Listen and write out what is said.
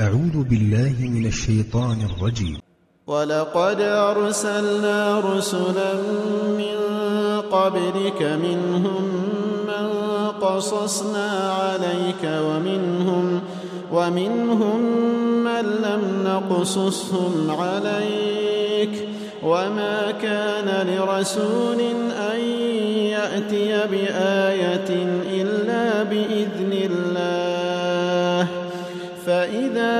أعوذ بالله من الشيطان الرجيم. ولقد أرسلنا رسلا من قبلك منهم من قصصنا عليك ومنهم ومنهم من لم نقصصهم عليك وما كان لرسول أن يأتي بآية إلا بإذن